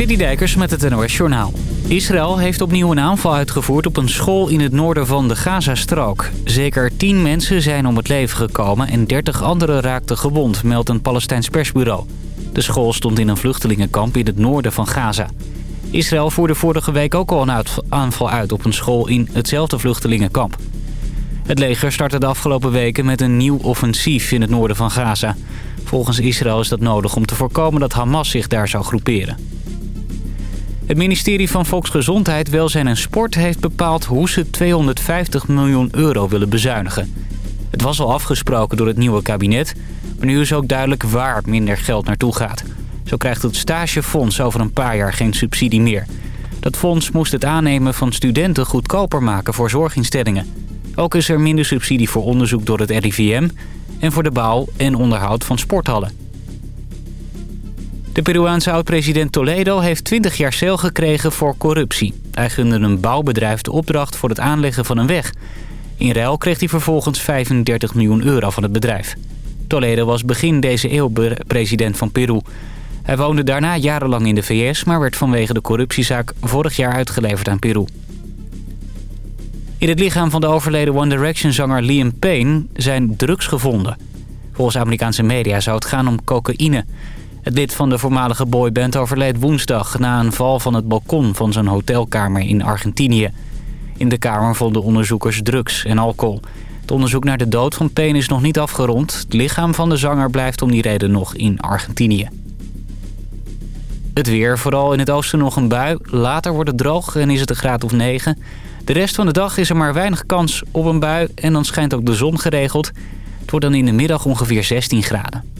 Citydijkers met het NOS Journaal. Israël heeft opnieuw een aanval uitgevoerd op een school in het noorden van de Gazastrook. Zeker 10 mensen zijn om het leven gekomen en 30 anderen raakten gewond, meldt een Palestijns persbureau. De school stond in een vluchtelingenkamp in het noorden van Gaza. Israël voerde vorige week ook al een aanval uit op een school in hetzelfde vluchtelingenkamp. Het leger startte de afgelopen weken met een nieuw offensief in het noorden van Gaza. Volgens Israël is dat nodig om te voorkomen dat Hamas zich daar zou groeperen. Het ministerie van Volksgezondheid, Welzijn en Sport heeft bepaald hoe ze 250 miljoen euro willen bezuinigen. Het was al afgesproken door het nieuwe kabinet, maar nu is ook duidelijk waar minder geld naartoe gaat. Zo krijgt het stagefonds over een paar jaar geen subsidie meer. Dat fonds moest het aannemen van studenten goedkoper maken voor zorginstellingen. Ook is er minder subsidie voor onderzoek door het RIVM en voor de bouw en onderhoud van sporthallen. De Peruaanse oud-president Toledo heeft 20 jaar cel gekregen voor corruptie. Hij gunde een bouwbedrijf de opdracht voor het aanleggen van een weg. In ruil kreeg hij vervolgens 35 miljoen euro van het bedrijf. Toledo was begin deze eeuw president van Peru. Hij woonde daarna jarenlang in de VS... maar werd vanwege de corruptiezaak vorig jaar uitgeleverd aan Peru. In het lichaam van de overleden One Direction-zanger Liam Payne zijn drugs gevonden. Volgens Amerikaanse media zou het gaan om cocaïne. Het lid van de voormalige boyband overleed woensdag... na een val van het balkon van zijn hotelkamer in Argentinië. In de kamer vonden onderzoekers drugs en alcohol. Het onderzoek naar de dood van Payne is nog niet afgerond. Het lichaam van de zanger blijft om die reden nog in Argentinië. Het weer, vooral in het oosten nog een bui. Later wordt het droog en is het een graad of 9. De rest van de dag is er maar weinig kans op een bui en dan schijnt ook de zon geregeld. Het wordt dan in de middag ongeveer 16 graden.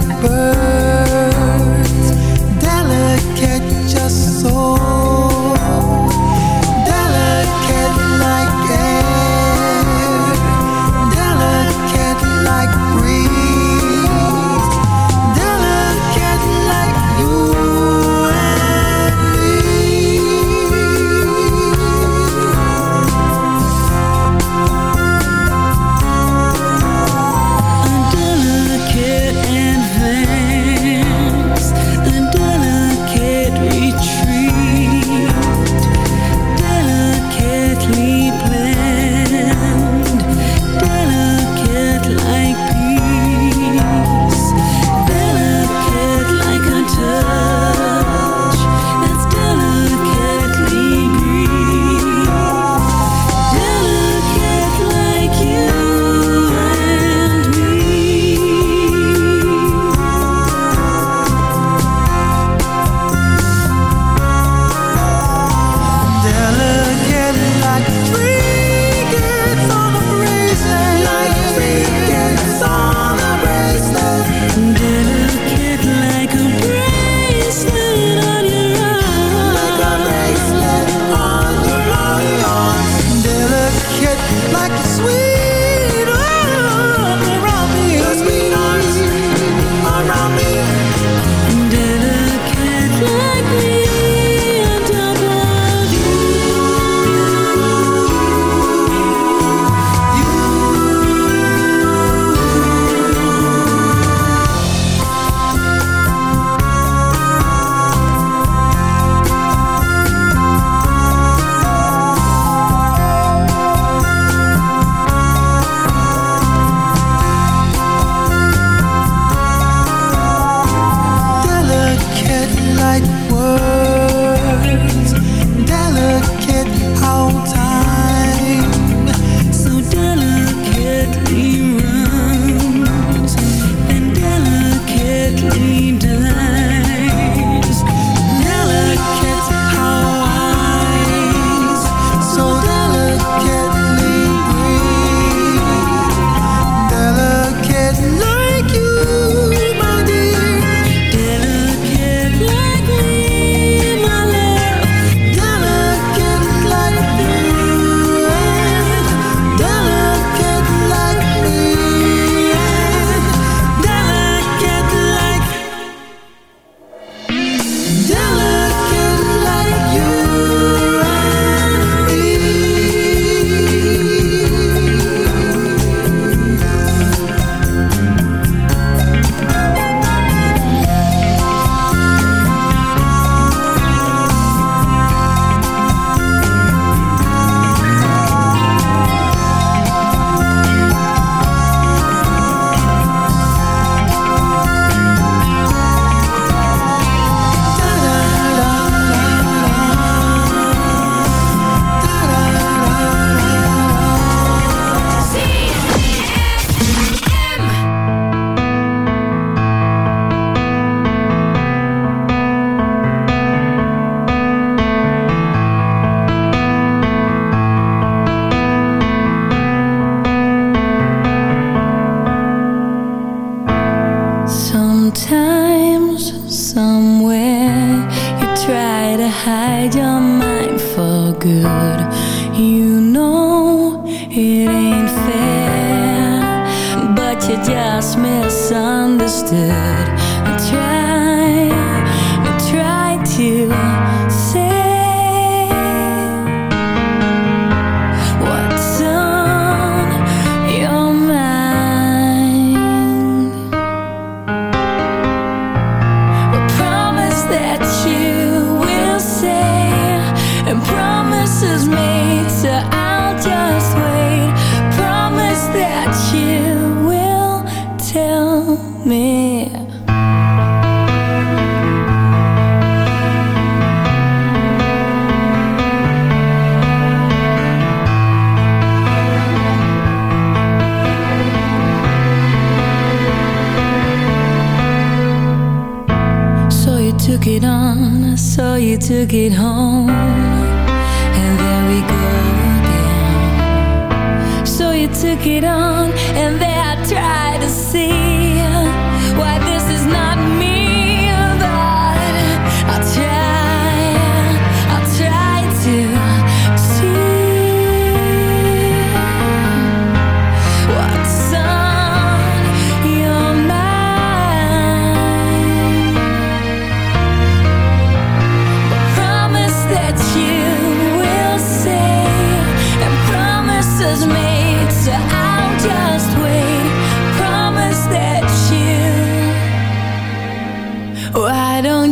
And vain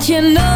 you know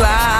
her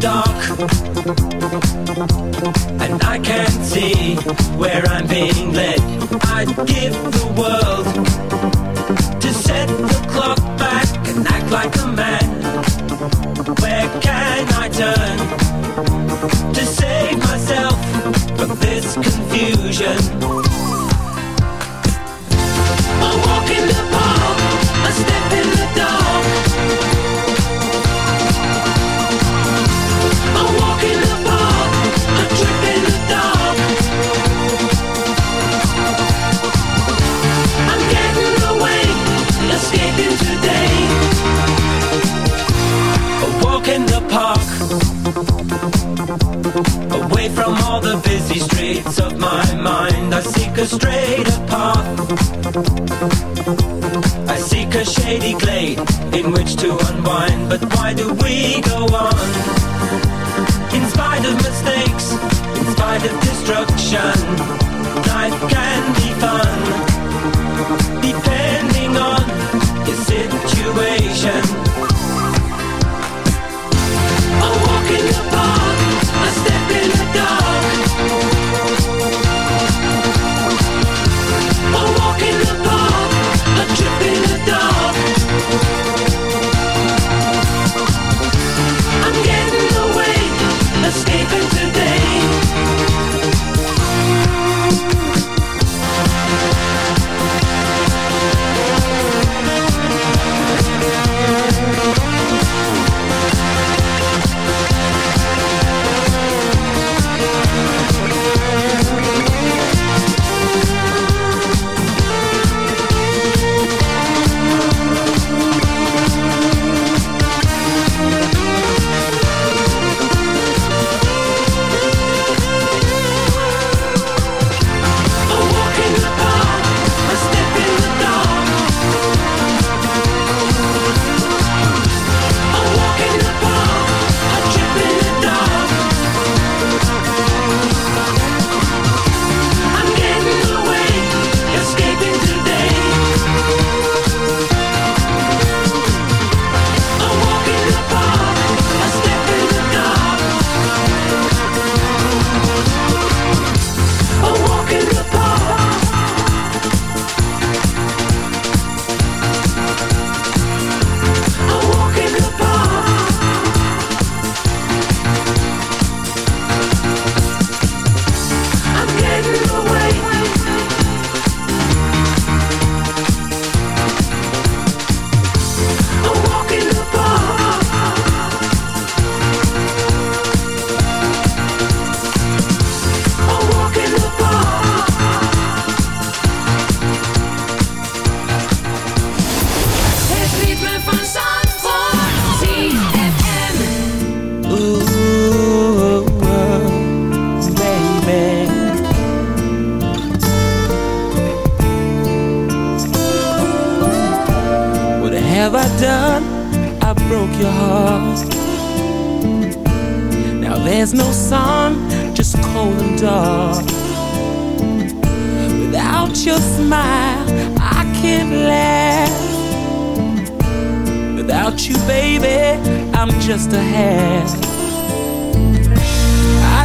Dark. And I can't see where I'm being led. I'd give the world and I seek a straighter path. I seek a shady glade in which to unwind. But why do we go on? In spite of mistakes, in spite of destruction Life can be fun. Depending on your situation. A walk in the park, a step in the dark.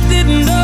didn't know